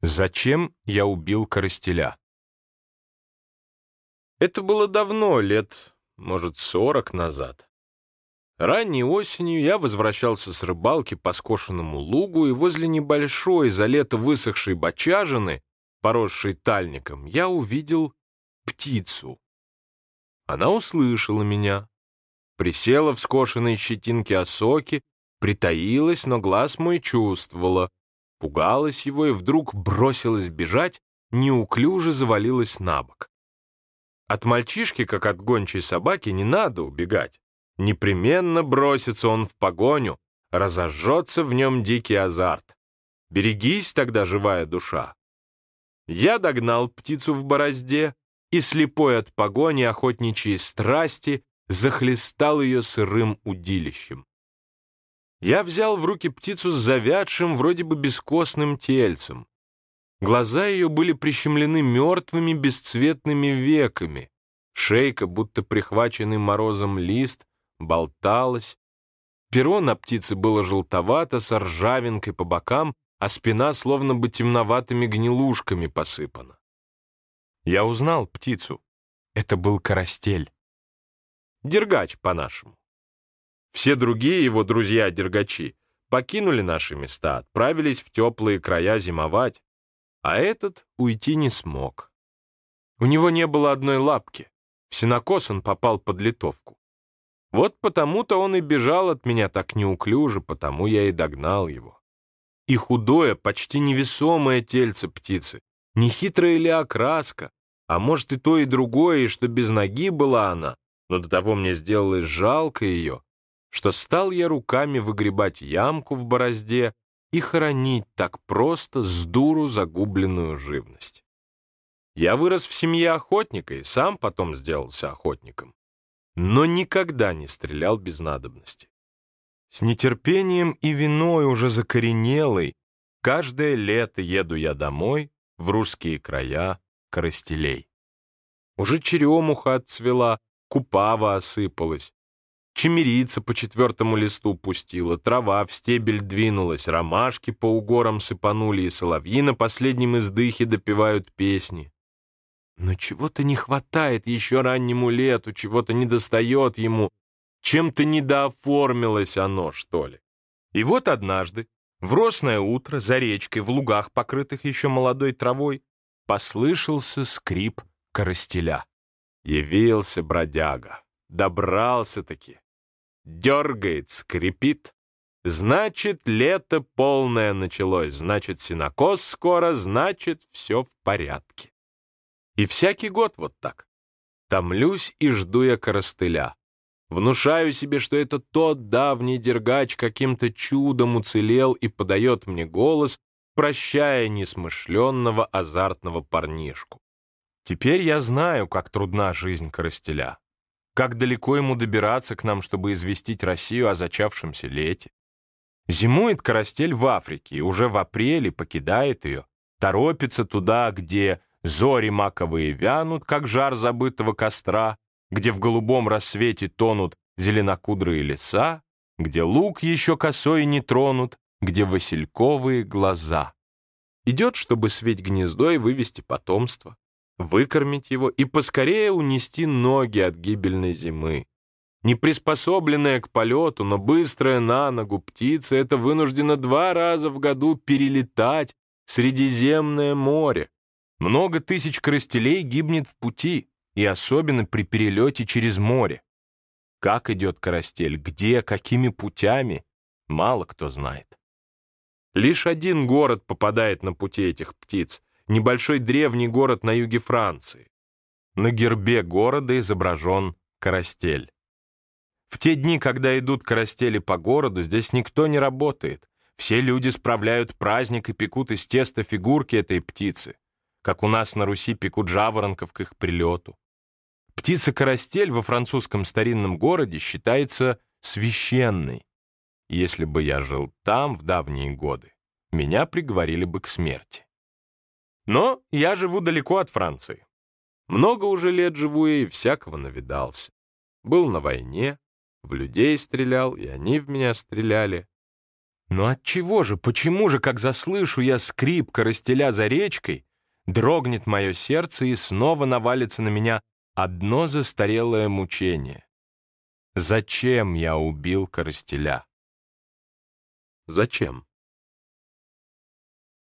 Зачем я убил Коростеля? Это было давно, лет, может, сорок назад. Ранней осенью я возвращался с рыбалки по скошенному лугу, и возле небольшой, за лето высохшей бочажины, поросшей тальником, я увидел птицу. Она услышала меня, присела в скошенной щетинке осоки, притаилась, но глаз мой чувствовала, Пугалась его и вдруг бросилась бежать, неуклюже завалилась на бок. От мальчишки, как от гончей собаки, не надо убегать. Непременно бросится он в погоню, разожжется в нем дикий азарт. Берегись тогда, живая душа. Я догнал птицу в борозде и, слепой от погони охотничьей страсти, захлестал ее сырым удилищем. Я взял в руки птицу с завядшим, вроде бы бескостным тельцем. Глаза ее были прищемлены мертвыми бесцветными веками. Шейка, будто прихваченный морозом лист, болталась. Перо на птице было желтовато, с ржавинкой по бокам, а спина словно бы темноватыми гнилушками посыпана. Я узнал птицу. Это был карастель. Дергач, по-нашему. Все другие его друзья-дергачи покинули наши места, отправились в теплые края зимовать, а этот уйти не смог. У него не было одной лапки, в сенокос он попал под литовку. Вот потому-то он и бежал от меня так неуклюже, потому я и догнал его. И худое, почти невесомое тельце птицы, нехитрая ли окраска, а может и то, и другое, и что без ноги была она, но до того мне сделалось жалко ее, что стал я руками выгребать ямку в борозде и хоронить так просто с дуру загубленную живность. Я вырос в семье охотника и сам потом сделался охотником, но никогда не стрелял без надобности. С нетерпением и виной уже закоренелой каждое лето еду я домой в русские края коростелей. Уже черемуха отцвела, купава осыпалась, Чемерица по четвертому листу пустила, трава в стебель двинулась, ромашки по угорам сыпанули, и соловьи на последнем издыхе допевают песни. Но чего-то не хватает еще раннему лету, чего-то недостает ему, чем-то недооформилось оно, что ли. И вот однажды, в росное утро, за речкой, в лугах, покрытых еще молодой травой, послышался скрип коростеля. Явился бродяга. Добрался-таки дергает, скрипит. Значит, лето полное началось, значит, синокос скоро, значит, все в порядке. И всякий год вот так. Томлюсь и жду я коростыля. Внушаю себе, что это тот давний дергач каким-то чудом уцелел и подает мне голос, прощая несмышленного азартного парнишку. Теперь я знаю, как трудна жизнь коростеля. Как далеко ему добираться к нам, чтобы известить Россию о зачавшемся лете? Зимует Карастель в Африке и уже в апреле покидает ее, торопится туда, где зори маковые вянут, как жар забытого костра, где в голубом рассвете тонут зеленокудрые леса, где лук еще косой не тронут, где васильковые глаза. Идет, чтобы светь гнездо и вывести потомство выкормить его и поскорее унести ноги от гибельной зимы. Неприспособленная к полету, но быстрая на ногу птица это вынуждена два раза в году перелетать Средиземное море. Много тысяч коростелей гибнет в пути, и особенно при перелете через море. Как идет коростель, где, какими путями, мало кто знает. Лишь один город попадает на пути этих птиц — небольшой древний город на юге Франции. На гербе города изображен карастель. В те дни, когда идут карастели по городу, здесь никто не работает. Все люди справляют праздник и пекут из теста фигурки этой птицы, как у нас на Руси пекут жаворонков к их прилету. Птица-карастель во французском старинном городе считается священной. Если бы я жил там в давние годы, меня приговорили бы к смерти. Но я живу далеко от Франции. Много уже лет живу и всякого навидался. Был на войне, в людей стрелял, и они в меня стреляли. Но от чего же, почему же, как заслышу я скрип коростеля за речкой, дрогнет мое сердце и снова навалится на меня одно застарелое мучение? Зачем я убил коростеля? Зачем?